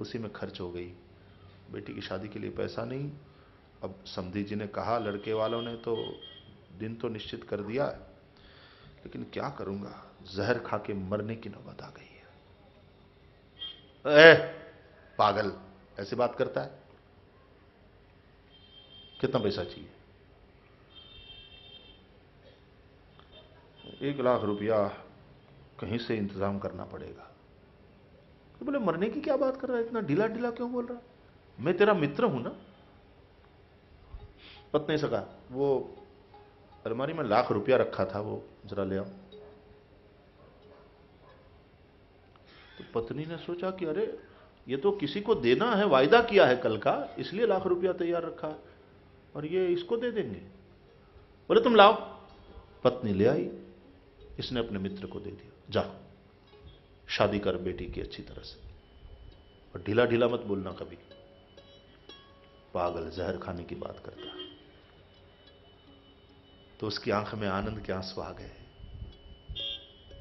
उसी में खर्च हो गई। बेटी की शादी के लिए पैसा नहीं। अब समधी जी ने कहा लड़के वालों ने तो दिन तो निश्चित कर दिया लेकिन क्या करूँगा? जहर खा के मरने की नौबत आ गई है। ए, पागल ऐसी बात करता है? कितना पैसा चाहिए? एक लाख रुपया कहीं से इंतज़ाम करना पड़ेगा। तो बोले, मरने की क्या बात कर रहा है? इतना ढीला ढीला क्यों बोल रहा है? मैं तेरा मित्र हूँ ना। पत्नी सका वो अलमारी में लाख रुपया रखा था, वो जरा ले आओ। तो पत्नी ने सोचा कि अरे, ये तो किसी को देना है, वायदा किया है कल का, इसलिए लाख रुपया तैयार रखा है, और ये इसको दे देंगे। बोले, तुम लाओ। पत्नी ले आई, इसने अपने मित्र को दे दिया। जा शादी कर बेटी की अच्छी तरह से। और ढीला ढीला मत बोलना कभी। पागल जहर खाने की बात करता तो उसकी आँख में आनंद के आँसू आ गए।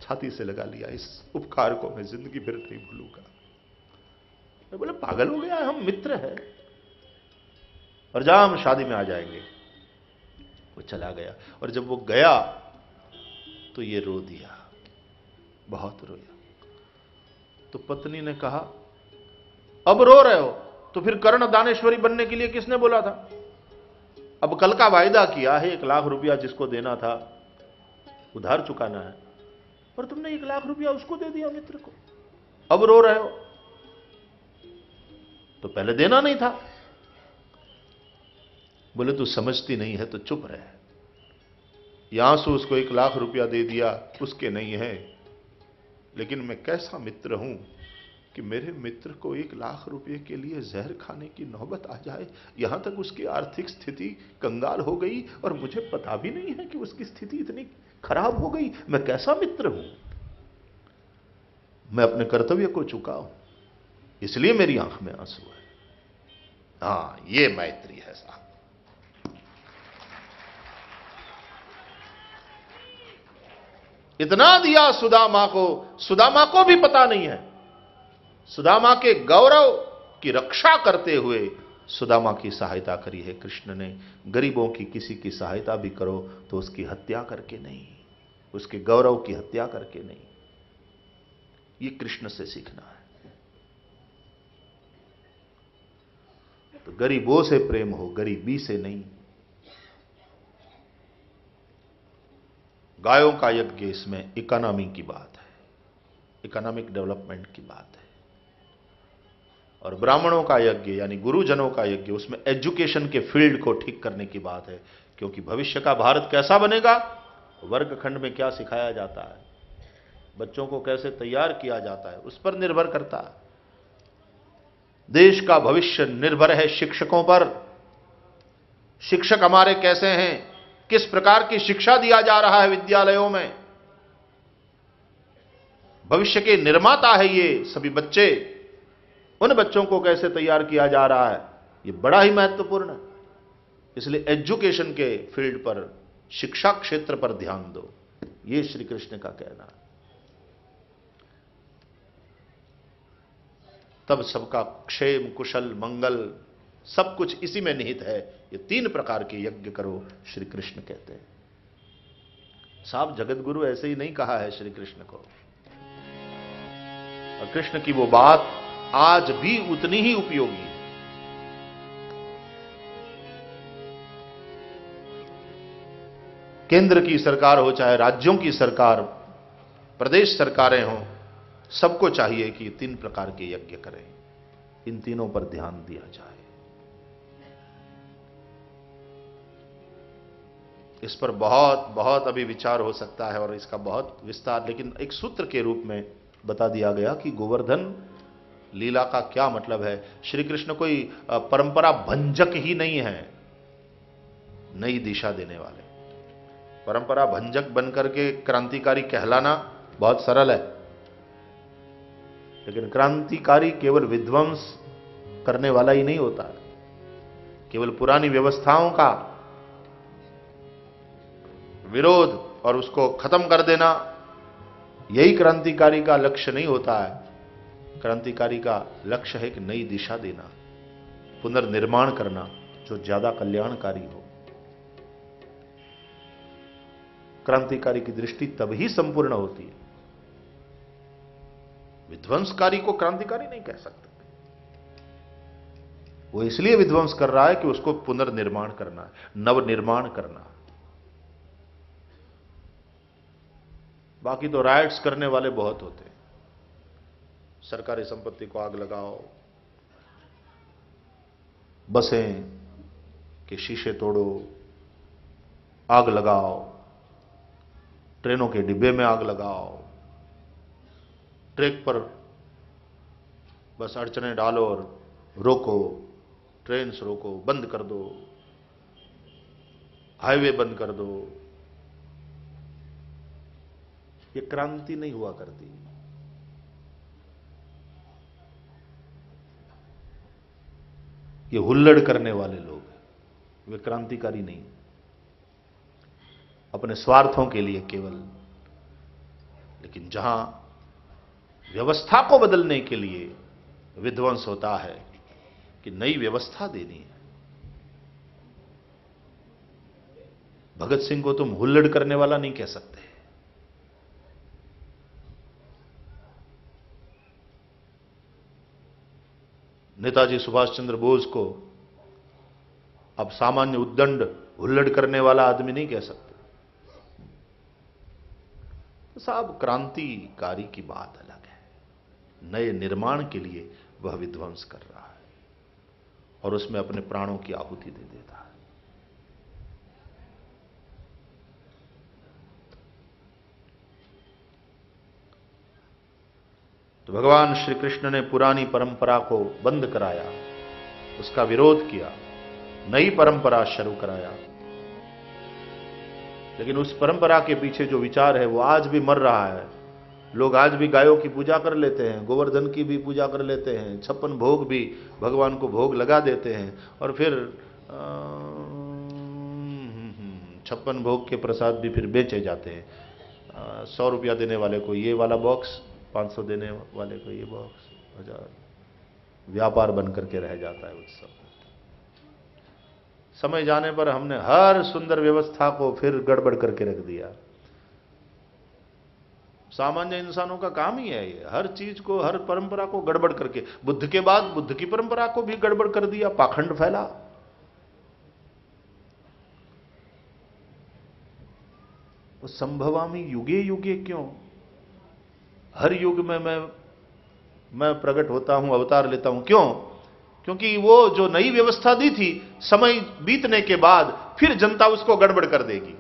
छाती से लगा लिया, इस उपकार को मैं ज़िंदगी भर नहीं भूलूँगा। मैं बोले, पागल हो गया, हम मित्र है। और जा हम शादी में आ जाएँगे, वो चला गया। और जब वो गया तो ये रो दिया। बहुत रोया। तो पत्नी ने कहा, अब रो रहे हो तो फिर कर्ण दानेश्वरी बनने के लिए किसने बोला था? अब कल का वायदा किया है, एक लाख रुपया जिसको देना था, उधार चुकाना है। और तुमने एक लाख रुपया उसको दे दिया मित्र को। अब रो रहे हो। तो पहले देना नहीं था। बोले, तू समझती नहीं है तो चुप रहे। यहाँ से उसको एक लाख रुपया दे दिया, उसके नहीं है। लेकिन मैं कैसा मित्र हूँ कि मेरे मित्र को एक लाख रुपए के लिए जहर खाने की नौबत आ जाए? यहाँ तक उसकी आर्थिक स्थिति कंगाल हो गई और मुझे पता भी नहीं है कि उसकी स्थिति इतनी खराब हो गई। मैं कैसा मित्र हूँ? मैं अपने कर्तव्य को चुका हूँ इसलिए मेरी आँख में आँसू है। हाँ, ये मैत्री है साहब। इतना दिया सुदामा को सुदामा को भी पता नहीं है। सुदामा के गौरव की रक्षा करते हुए सुदामा की सहायता करी है कृष्ण ने। गरीबों की किसी की सहायता भी करो तो उसकी हत्या करके नहीं, उसके गौरव की हत्या करके नहीं। ये कृष्ण से सीखना है। तो गरीबों से प्रेम हो, गरीबी से नहीं। गायों का यज्ञ इसमें इकोनॉमी की बात है। इकोनॉमिक डेवलपमेंट की बात है। और ब्राह्मणों का यज्ञ, यानी गुरुजनों का यज्ञ, उसमें एजुकेशन के फ़ील्ड को ठीक करने की बात है, क्योंकि भविष्य का भारत कैसा बनेगा? वर्ग खंड में क्या सिखाया जाता है? बच्चों को कैसे तैयार किया जाता है? उस पर निर्भर करता है। देश का भविष्य निर्भर है शिक्षकों पर। शिक्षक हमारे कैसे हैं? किस प्रकार की शिक्षा दिया जा रहा है विद्यालयों में? भविष्य के निर्माता है ये सभी बच्चे। उन बच्चों को कैसे तैयार किया जा रहा है? ये बड़ा ही महत्वपूर्ण है। इसलिए एजुकेशन के फ़ील्ड पर, शिक्षा क्षेत्र पर ध्यान दो। ये श्री कृष्ण का कहना है। तब सबका क्षेम कुशल मंगल सब कुछ इसी में निहित है। ये तीन प्रकार के यज्ञ करो श्री कृष्ण कहते हैं। साहब जगत गुरु ऐसे ही नहीं कहा है श्री कृष्ण को। और कृष्ण की वो बात आज भी उतनी ही उपयोगी है। केंद्र की सरकार हो, चाहे राज्यों की सरकार, प्रदेश सरकारें हों, सबको चाहिए कि तीन प्रकार के यज्ञ करें। इन तीनों पर ध्यान दिया जाए। इस पर बहुत बहुत अभी विचार हो सकता है और इसका बहुत विस्तार, लेकिन एक सूत्र के रूप में बता दिया गया कि गोवर्धन लीला का क्या मतलब है। श्री कृष्ण कोई परंपरा भंजक ही नहीं है, नई दिशा देने वाले। परंपरा भंजक बनकर के क्रांतिकारी कहलाना बहुत सरल है। लेकिन क्रांतिकारी केवल विध्वंस करने वाला ही नहीं होता। केवल पुरानी व्यवस्थाओं का विरोध और उसको खत्म कर देना, यही क्रांतिकारी का लक्ष्य नहीं होता है। क्रांतिकारी का लक्ष्य है कि नई दिशा देना, पुनर्निर्माण करना, जो ज़्यादा कल्याणकारी हो। क्रांतिकारी की दृष्टि तभी संपूर्ण होती है। विध्वंसकारी को क्रांतिकारी नहीं कह सकते। वो इसलिए विध्वंस कर रहा है कि उसको पुनर्निर्माण करना है, नवनिर्माण करना बाकी तो राइट्स करने वाले बहुत होते हैं। सरकारी संपत्ति को आग लगाओ, बसें के शीशे तोड़ो, आग लगाओ, ट्रेनों के डिब्बे में आग लगाओ, ट्रैक पर बस अड़चने डालो और रोको ट्रेन रोको, बंद कर दो हाईवे बंद कर दो। ये क्रांति नहीं हुआ करती। ये हुल्लड़ करने वाले लोग वे क्रांतिकारी नहीं। अपने स्वार्थों के लिए केवल, लेकिन जहाँ व्यवस्था को बदलने के लिए विध्वंस होता है कि नई व्यवस्था देनी है। भगत सिंह को तुम हुल्लड़ करने वाला नहीं कह सकते। नेताजी सुभाष चंद्र बोस को अब सामान्य उद्दंड, हुल्लड़ करने वाला आदमी नहीं कह सकते। तो साहब, क्रांतिकारी की बात अलग है। नए निर्माण के लिए वह विध्वंस कर रहा है और उसमें अपने प्राणों की आहुति दे देता है तो भगवान श्री कृष्ण ने पुरानी परंपरा को बंद कराया, उसका विरोध किया, नई परंपरा शुरू कराया। लेकिन उस परंपरा के पीछे जो विचार है, वो आज भी मर रहा है। लोग आज भी गायों की पूजा कर लेते हैं, गोवर्धन की भी पूजा कर लेते हैं, छप्पन भोग भी भगवान को भोग लगा देते हैं और फिर छप्पन भोग के प्रसाद भी फिर बेचे जाते हैं। सौ रुपया देने वाले को ये वाला बॉक्स पाँच सौ देने वाले को ये बॉक्स हज़ार। व्यापार बन करके रह जाता है उत्सव। समय जाने पर हमने हर सुंदर व्यवस्था को फिर गड़बड़ करके रख दिया। सामान्य इंसानों का काम ही है ये। हर चीज़ को, हर परंपरा को गड़बड़ करके। बुद्ध के बाद बुद्ध की परंपरा को भी गड़बड़ कर दिया, पाखंड फैला। तो संभवामी युगे युगे क्यों? हर युग में मैं मैं प्रकट होता हूँ, अवतार लेता हूँ। क्यों? क्योंकि वो जो नई व्यवस्था दी थी, समय बीतने के बाद फिर जनता उसको गड़बड़ कर देगी।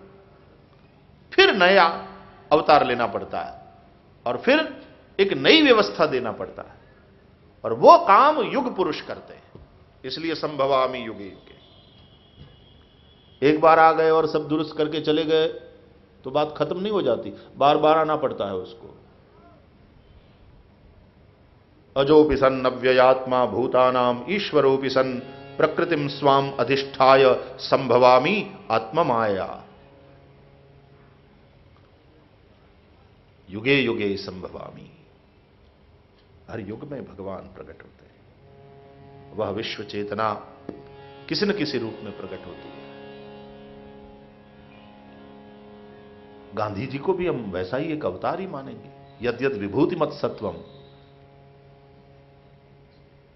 फिर नया अवतार लेना पड़ता है और फिर एक नई व्यवस्था देना पड़ता है। और वो काम युग पुरुष करते हैं। इसलिए संभवामी युग युगे। एक बार आ गए और सब दुरुस्त करके चले गए तो बात खत्म नहीं हो जाती। बार बार आना पड़ता है उसको। अजोपि सन नव्ययात्मा भूतानाम ईश्वरोपि सन प्रकृतिम स्वाम अधिष्ठाय संभवामी आत्ममाया। युगे युगे संभवामी हर युग में भगवान प्रकट होते हैं। वह विश्व चेतना किसी न किसी रूप में प्रकट होती है। गांधी जी को भी हम वैसा ही एक अवतार ही मानेंगे। यद यद विभूति मत सत्वम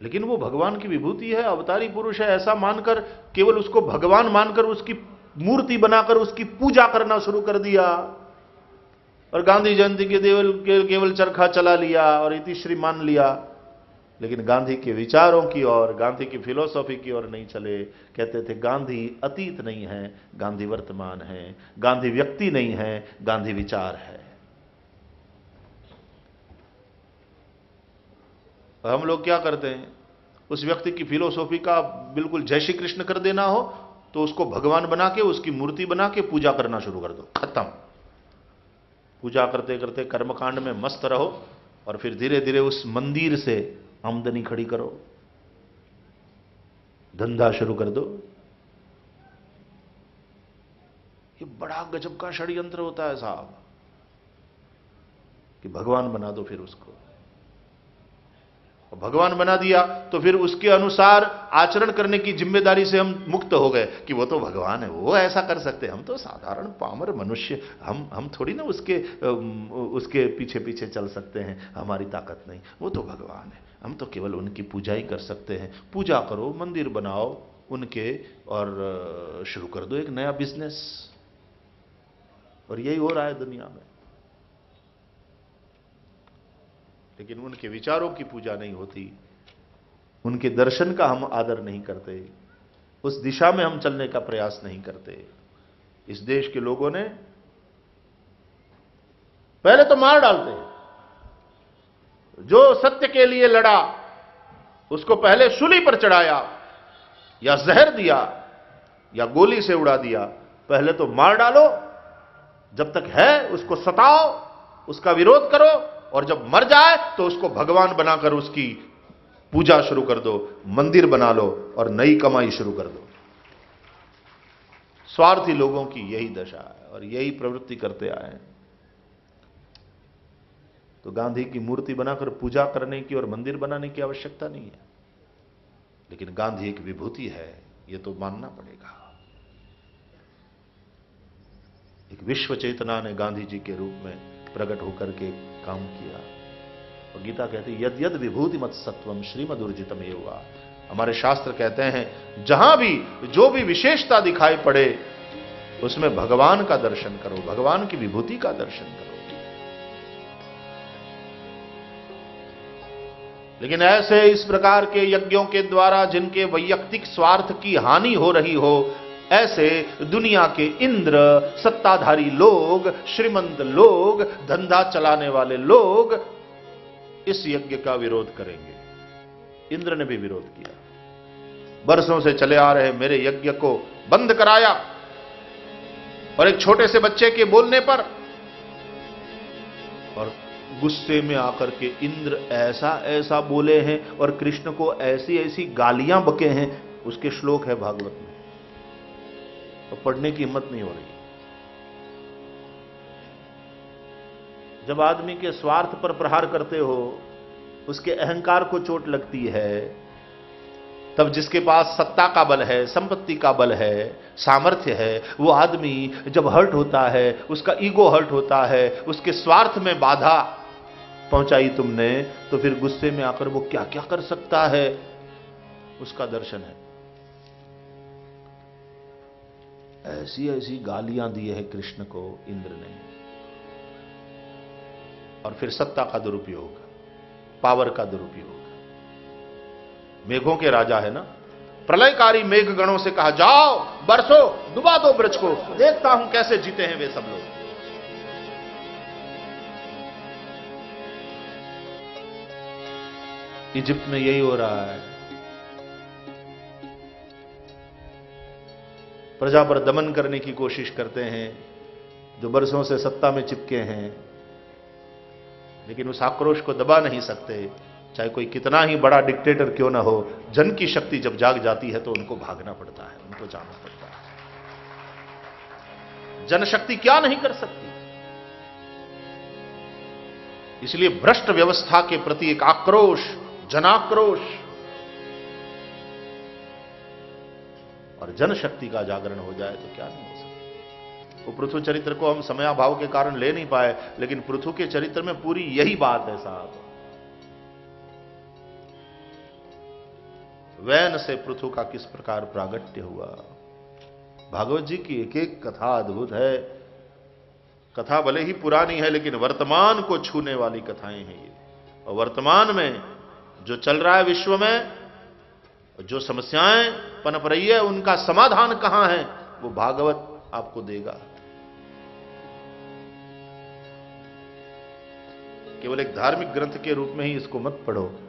लेकिन वो भगवान की विभूति है, अवतारी पुरुष है, ऐसा मानकर केवल उसको भगवान मानकर उसकी मूर्ति बनाकर उसकी पूजा करना शुरू कर दिया। और गांधी जयंती के देवल, के केवल चरखा चला लिया और इतिश्री मान लिया। लेकिन गांधी के विचारों की ओर, गांधी की फिलोसॉफी की ओर नहीं चले। कहते थे, गांधी अतीत नहीं है, गांधी वर्तमान है, गांधी व्यक्ति नहीं है, गांधी विचार है। हम लोग क्या करते हैं? उस व्यक्ति की फिलोसॉफी का बिल्कुल जय श्री कृष्ण कर देना हो तो उसको भगवान बना के, उसकी मूर्ति बना के पूजा करना शुरू कर दो। खत्म। पूजा करते करते कर्मकांड में मस्त रहो और फिर धीरे धीरे उस मंदिर से आमदनी खड़ी करो। धंधा शुरू कर दो। ये बड़ा गजब का षड्यंत्र होता है साहब। कि भगवान बना दो फिर उसको। भगवान बना दिया तो फिर उसके अनुसार आचरण करने की ज़िम्मेदारी से हम मुक्त हो गए कि वो तो भगवान है, वो ऐसा कर सकते हैं। हम तो साधारण पामर मनुष्य, हम हम थोड़ी ना उसके उसके पीछे पीछे चल सकते हैं, हमारी ताकत नहीं। वो तो भगवान है। हम तो केवल उनकी पूजा ही कर सकते हैं। पूजा करो, मंदिर बनाओ उनके और शुरू कर दो एक नया बिज़नेस और यही हो रहा है दुनिया में। लेकिन उनके विचारों की पूजा नहीं होती, उनके दर्शन का हम आदर नहीं करते, उस दिशा में हम चलने का प्रयास नहीं करते। इस देश के लोगों ने पहले तो मार डालते, जो सत्य के लिए लड़ा, उसको पहले सुली पर चढ़ाया, या जहर दिया, या गोली से उड़ा दिया, पहले तो मार डालो, जब तक है उसको सताओ, उसका विरोध करो और जब मर जाए तो उसको भगवान बनाकर उसकी पूजा शुरू कर दो, मंदिर बना लो और नई कमाई शुरू कर दो। स्वार्थी लोगों की यही दशा है और यही प्रवृत्ति करते आए हैं। तो गांधी की मूर्ति बनाकर पूजा करने की और मंदिर बनाने की आवश्यकता नहीं है। लेकिन गांधी एक विभूति है यह तो मानना पड़ेगा। एक विश्व चेतना ने गांधी जी के रूप में प्रकट होकर के काम किया। और गीता कहती, यद यद विभूति मत सत्वम श्रीमद उर्जितम हुआ हमारे शास्त्र कहते हैं, जहाँ भी, जो भी विशेषता दिखाई पड़े, उसमें भगवान का दर्शन करो, भगवान की विभूति का दर्शन करो। लेकिन ऐसे इस प्रकार के यज्ञों के द्वारा, जिनके वैयक्तिक स्वार्थ की हानि हो रही हो ऐसे दुनिया के इंद्र, सत्ताधारी लोग, श्रीमंत लोग, धंधा चलाने वाले लोग इस यज्ञ का विरोध करेंगे। इंद्र ने भी विरोध किया। बरसों से चले आ रहे मेरे यज्ञ को बंद कराया और एक छोटे से बच्चे के बोलने पर और गुस्से में आकर के इंद्र ऐसा ऐसा बोले हैं और कृष्ण को ऐसी ऐसी गालियाँ बके हैं। उसके श्लोक है भागवत में। तो पढ़ने की हिम्मत नहीं हो रही। जब आदमी के स्वार्थ पर प्रहार करते हो, उसके अहंकार को चोट लगती है, तब जिसके पास सत्ता का बल है, संपत्ति का बल है, सामर्थ्य है, वो आदमी जब हर्ट होता है, उसका ईगो हर्ट होता है, उसके स्वार्थ में बाधा पहुंचाई तुमने तो फिर गुस्से में आकर वो क्या क्या कर सकता है? उसका दर्शन है। ऐसी ऐसी गालियाँ दी है कृष्ण को, इंद्र ने। और फिर सत्ता का दुरुपयोग, पावर का दुरुपयोग। मेघों के राजा है ना? प्रलयकारी मेघ गणों से कहा, जाओ, बरसो, डुबा दो ब्रज को। देखता हूँ कैसे जीते हैं वे सब लोग। इजिप्ट में यही हो रहा है। प्रजा पर दमन करने की कोशिश करते हैं, जो बरसों से सत्ता में चिपके हैं, लेकिन उस आक्रोश को दबा नहीं सकते। चाहे कोई कितना ही बड़ा डिक्टेटर क्यों ना हो, जन की शक्ति जब जाग जाती है तो उनको भागना पड़ता है, उनको जाना पड़ता है। जनशक्ति क्या नहीं कर सकती? इसलिए भ्रष्ट व्यवस्था के प्रति एक आक्रोश, जनाक्रोश और जनशक्ति का जागरण हो जाए तो क्या नहीं हो सकता। वो पृथु चरित्र को हम समयाभाव के कारण ले नहीं पाए, लेकिन पृथु के चरित्र में पूरी यही बात है साहब। वैन से पृथु का किस प्रकार प्रागट्य हुआ? भागवत जी की एक एक कथा अद्भुत है। कथा भले ही पुरानी है, लेकिन वर्तमान को छूने वाली कथाएँ हैं ये। और वर्तमान में जो चल रहा है विश्व में जो समस्याएँ पनप रही है, उनका समाधान कहाँ है, वो भागवत आपको देगा। केवल एक धार्मिक ग्रंथ के रूप में ही इसको मत पढ़ो।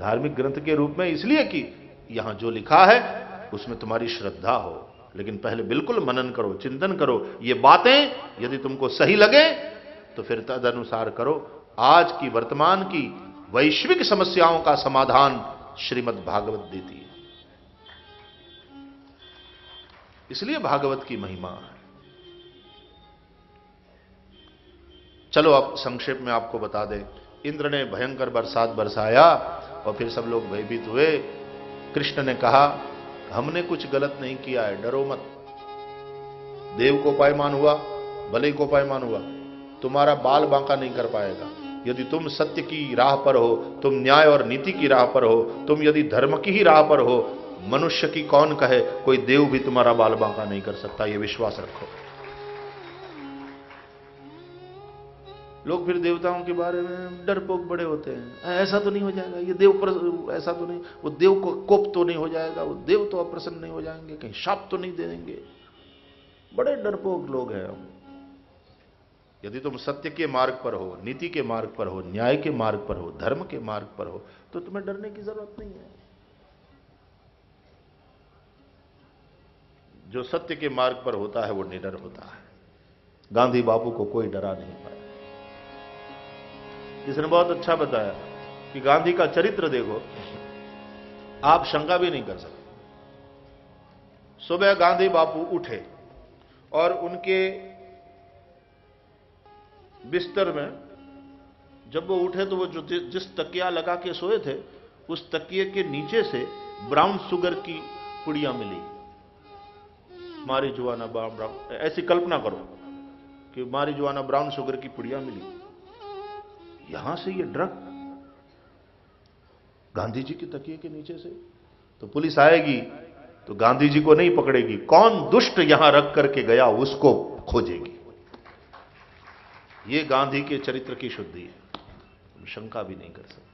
धार्मिक ग्रंथ के रूप में इसलिए कि यहाँ जो लिखा है, उसमें तुम्हारी श्रद्धा हो। लेकिन पहले बिल्कुल मनन करो, चिंतन करो। ये बातें यदि तुमको सही लगे तो फिर तदनुसार करो। आज की वर्तमान की वैश्विक समस्याओं का समाधान श्रीमद् भागवत देती है। इसलिए भागवत की महिमा है। चलो अब संक्षेप में आपको बता दें, इंद्र ने भयंकर बरसात बरसाया और फिर सब लोग भयभीत हुए। कृष्ण ने कहा, हमने कुछ गलत नहीं किया है, डरो मत। देव को पायमान हुआ भले को पायमान हुआ। तुम्हारा बाल बांका नहीं कर पाएगा। यदि तुम सत्य की राह पर हो, तुम न्याय और नीति की राह पर हो, तुम यदि धर्म की ही राह पर हो, मनुष्य की कौन कहे, कोई देव भी तुम्हारा बाल बांका नहीं कर सकता यह विश्वास रखो। लोग फिर देवताओं के बारे में डरपोक बड़े होते हैं। ऐसा तो नहीं हो जाएगा, ये देव ऐसा तो नहीं, वो देव को कोप तो नहीं हो जाएगा, वो देव तो अप्रसन्न नहीं हो जाएँगे, कहीं शाप तो नहीं दे देंगे। बड़े डरपोक लोग हैं हम। यदि तुम सत्य के मार्ग पर हो, नीति के मार्ग पर हो, न्याय के मार्ग पर हो, धर्म के मार्ग पर हो तो तुम्हें डरने की ज़रूरत नहीं है। जो सत्य के मार्ग पर होता है, वो निडर होता है। गांधी बापू को कोई डरा नहीं पाया। इसने बहुत अच्छा बताया कि गांधी का चरित्र देखो, आप शंका भी नहीं कर सकते। सुबह गांधी बापू उठे और उनके बिस्तर में, जब वो उठे तो वो जो जिस तकिया लगा के सोए थे, उस तकिए के नीचे से ब्राउन शुगर की पुड़िया मिली। मारी जुआना ब्राउन, ऐसी कल्पना करो कि मारी जुआना ब्राउन शुगर की पुड़िया मिली। यहाँ से ये ड्रग, गांधी जी के तकिए के नीचे से तो पुलिस आएगी तो गांधी जी को नहीं पकड़ेगी। कौन दुष्ट यहाँ रख करके गया, उसको खोजेगी। ये गांधी के चरित्र की शुद्धि है। तुम शंका भी नहीं कर सकते।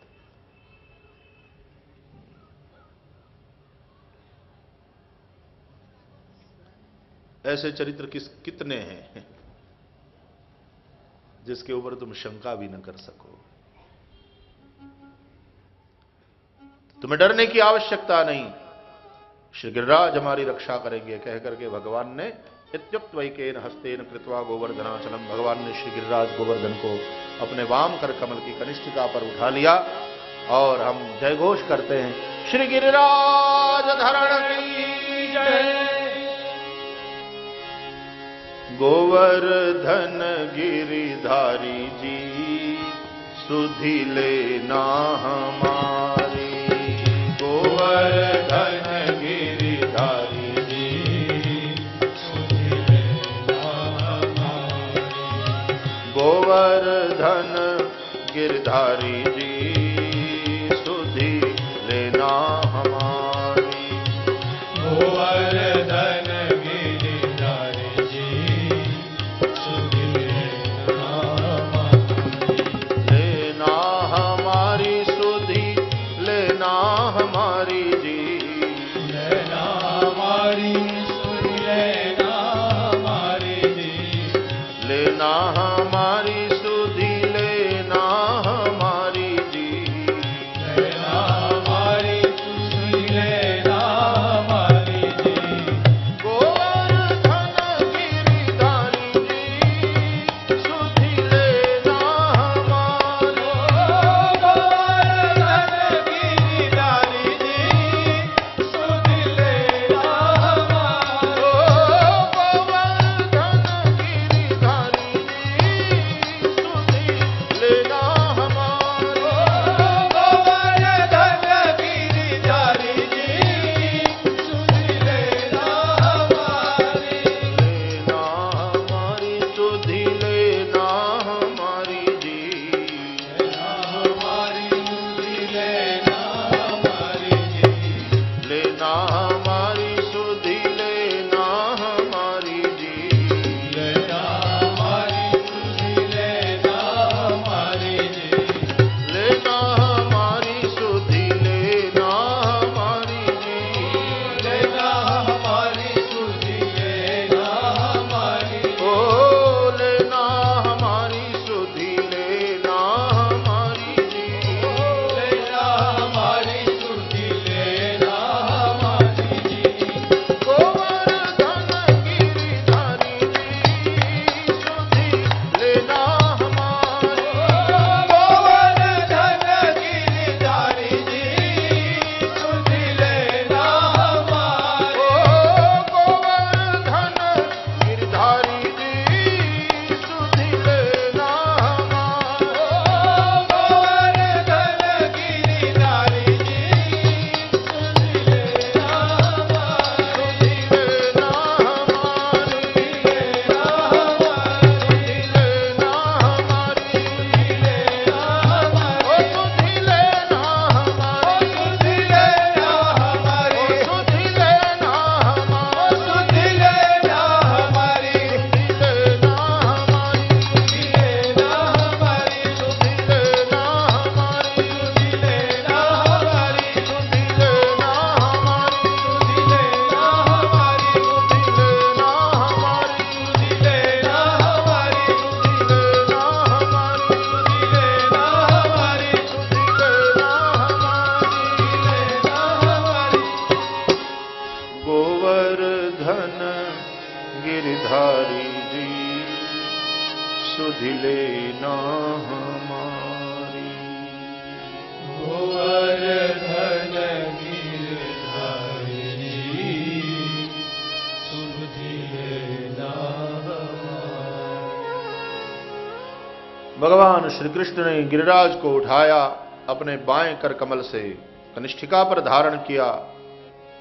ऐसे चरित्र किस कितने हैं, जिसके ऊपर तुम शंका भी न कर सको। तुम्हें डरने की आवश्यकता नहीं। श्री गिरिराज हमारी रक्षा करेंगे, कह करके भगवान ने इत्युक्त वैकेन हस्तेन कृत्वा गोवर्धनाचलम भगवान ने श्री गिरिराज गोवर्धन को अपने वाम कर कमल की कनिष्ठिका पर उठा लिया और हम जय घोष करते हैं। श्री गिरिराज धरण जय। गोवर्धन गिरिधारी जी, सुधी लेना हमारी गोवर्धन गिरधारी जी। ना हमारी। भगवान श्री कृष्ण ने गिरिराज को उठाया अपने बाएँ कर कमल से कनिष्ठिका पर धारण किया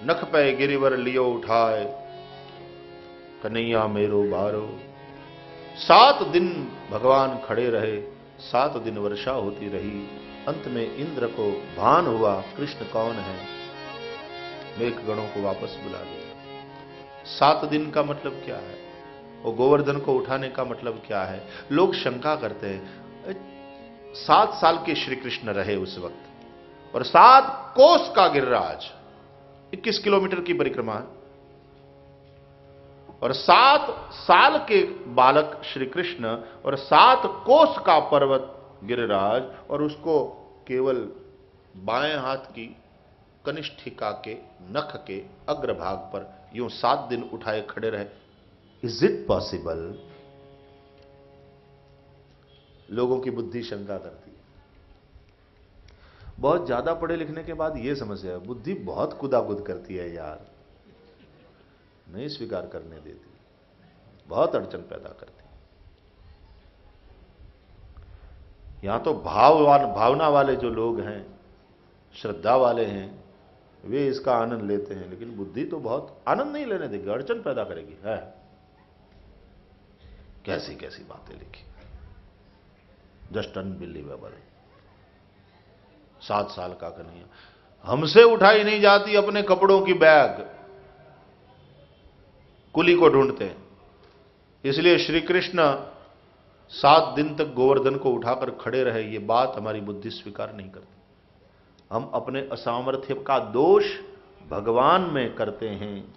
नख पे गिरिवर लियो उठाए। कन्हैया मेरो बारो सात दिन भगवान खड़े रहे, सात दिन वर्षा होती रही, अंत में इंद्र को भान हुआ, कृष्ण कौन है? मेघ गणों को वापस बुला लिया। सात दिन का मतलब क्या है? और गोवर्धन को उठाने का मतलब क्या है? लोग शंका करते हैं सात साल के श्री कृष्ण रहे उस वक्त, और सात कोस का गिरिराज 21 किलोमीटर की परिक्रमा है। और सात साल के बालक श्री कृष्ण और सात कोस का पर्वत गिरिराज और उसको केवल बाएँ हाथ की कनिष्ठिका के नख के अग्रभाग पर यूँ सात दिन उठाए खड़े रहे। इज़ इट पॉसिबल लोगों की बुद्धि शंका करती है। बहुत ज़्यादा पढ़े लिखने के बाद यह समस्या है, बुद्धि बहुत कुदाकुद करती है यार। नहीं स्वीकार करने देती। बहुत अड़चन पैदा करती यहाँ तो भाववान भावना वाले जो लोग हैं, श्रद्धा वाले हैं, वे इसका आनंद लेते हैं, लेकिन बुद्धि तो बहुत आनंद नहीं लेने देगी, अड़चन पैदा करेगी, है? कैसी कैसी बातें लिखी? जस्ट अनबिलीवेबल सात साल का कन्हैया। हमसे उठाई नहीं जाती अपने कपड़ों की बैग। कुली को ढूंढते हैं। इसलिए श्री कृष्ण सात दिन तक गोवर्धन को उठाकर खड़े रहे, ये बात हमारी बुद्धि स्वीकार नहीं करती। हम अपने असामर्थ्य का दोष भगवान में करते हैं,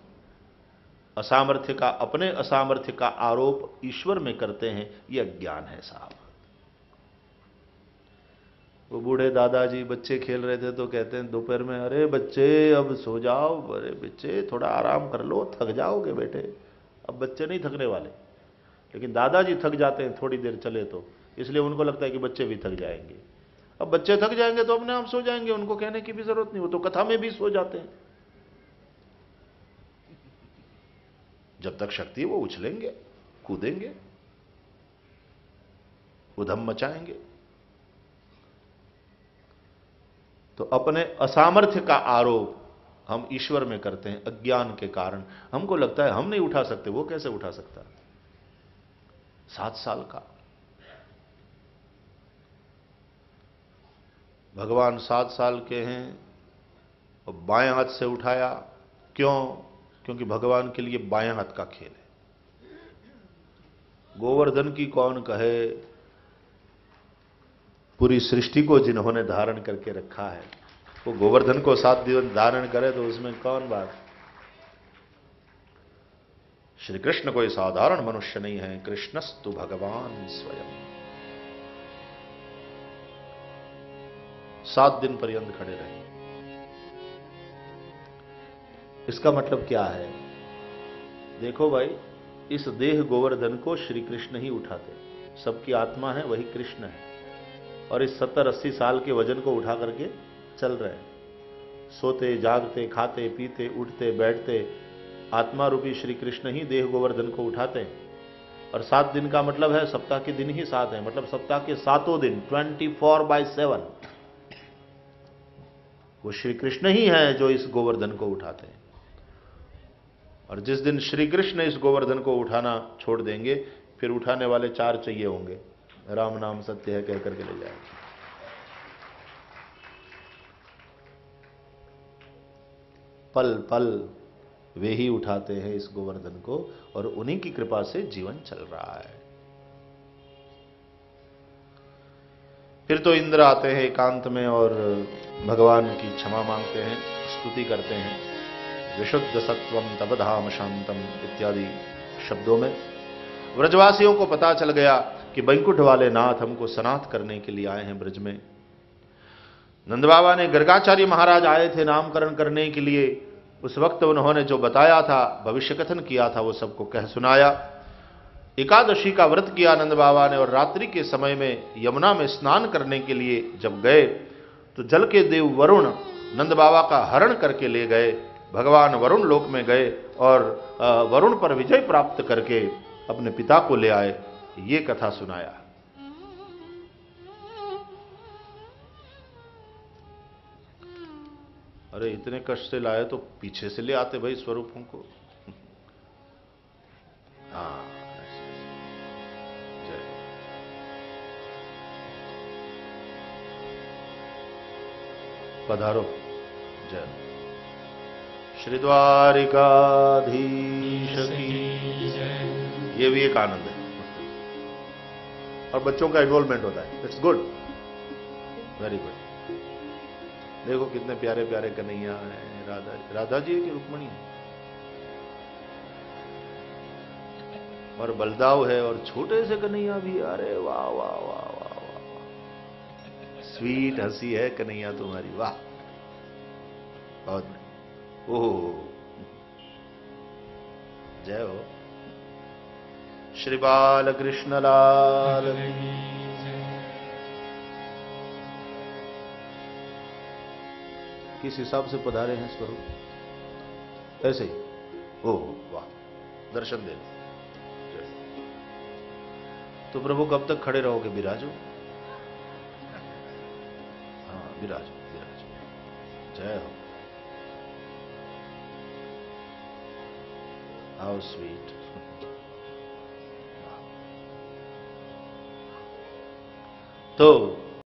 असामर्थ्य का, अपने असामर्थ्य का आरोप ईश्वर में करते हैं यह अज्ञान है साहब। वो बूढ़े दादाजी बच्चे खेल रहे थे तो कहते हैं दोपहर में, अरे बच्चे, अब सो जाओ, अरे बच्चे, थोड़ा आराम कर लो, थक जाओगे बेटे, अब बच्चे नहीं थकने वाले। लेकिन दादाजी थक जाते हैं, थोड़ी देर चले तो। इसलिए उनको लगता है कि बच्चे भी थक जाएँगे। अब बच्चे थक जाएँगे तो अपने आप सो जाएँगे, उनको कहने की भी ज़रूरत नहीं, वो तो कथा में भी सो जाते हैं। जब तक शक्ति है, वो उछलेंगे, कूदेंगे उधम मचाएँगे। तो अपने असामर्थ्य का आरोप हम ईश्वर में करते हैं, अज्ञान के कारण। हमको लगता है हम नहीं उठा सकते, वो कैसे उठा सकता? सात साल का। भगवान सात साल के हैं और बाएँ हाथ से उठाया। क्यों? क्योंकि भगवान के लिए बाएँ हाथ का खेल है। गोवर्धन की कौन कहे, पूरी सृष्टि को जिन्होंने धारण करके रखा है, वो गोवर्धन को सात दिन धारण करे तो उसमें कौन बात श्री कृष्ण कोई साधारण मनुष्य नहीं है, कृष्णस्तु भगवान स्वयं। सात दिन पर्यंत खड़े रहे। इसका मतलब क्या है? देखो भाई, इस देह गोवर्धन को श्री कृष्ण ही उठाते। सबकी आत्मा है, वही कृष्ण है। और इस सत्तर अस्सी साल के वज़न को उठा करके चल रहे हैं। सोते, जागते, खाते, पीते, उठते, बैठते आत्मा रूपी श्री कृष्ण ही देह गोवर्धन को उठाते हैं। और सात दिन का मतलब है सप्ताह के दिन ही सात है मतलब सप्ताह के सातों दिन, ट्वेंटी फोर बाय सेवन। वो श्री कृष्ण ही है जो इस गोवर्धन को उठाते हैं। और जिस दिन श्री कृष्ण इस गोवर्धन को उठाना छोड़ देंगे, फिर उठाने वाले चार चाहिए होंगे। राम नाम सत्य है कहकर के ले जाएँगे। पल पल। वे ही उठाते हैं इस गोवर्धन को और उन्हीं की कृपा से जीवन चल रहा है। फिर तो इंद्र आते हैं एकांत में और भगवान की क्षमा मांगते हैं, स्तुति करते हैं। विशुद्ध सत्वम तबधाम शांतम इत्यादि शब्दों में व्रजवासियों को पता चल गया कि बैंकुट वाले नाथ हमको सनाथ करने के लिए आए हैं ब्रज में। नंद बाबा ने गर्गाचार्य महाराज आए थे नामकरण करने के लिए। उस वक्त उन्होंने जो बताया था भविष्य कथन किया था, वो सबको कह सुनाया। एकादशी का व्रत किया आनंद बाबा ने और रात्रि के समय में यमुना में स्नान करने के लिए जब गए तो जल के देव वरुण नंद बाबा का हरण करके ले गए। भगवान वरुण लोक में गए और वरुण पर विजय प्राप्त करके अपने पिता को ले आए। ये कथा सुनाया। अरे, इतने कष्ट से लाए तो पीछे से ले आते भाई स्वरूपों को हाँ पधारो। जय। श्री द्वारिकाधीश ये भी एक आनंद है। और बच्चों का इन्वॉल्वमेंट होता है। इट्स गुड वेरी गुड देखो कितने प्यारे प्यारे कन्हैया हैं, राधा राधा जी की रुक्मणी। है और बलदाव है, और छोटे से कन्हैया भी, अरे वाह वाह वाह वाह वाह। स्वीट हँसी है कन्हैया तुम्हारी, वाह। बहुत ओह। जय हो। श्री बाल कृष्ण लाल किस हिसाब से पधारे हैं स्वरूप? ऐसे ही। ओह वाह। दर्शन दे तो प्रभु कब तक खड़े रहोगे विराजो हाँ विराजो विराजो जय हो। How sweet. तो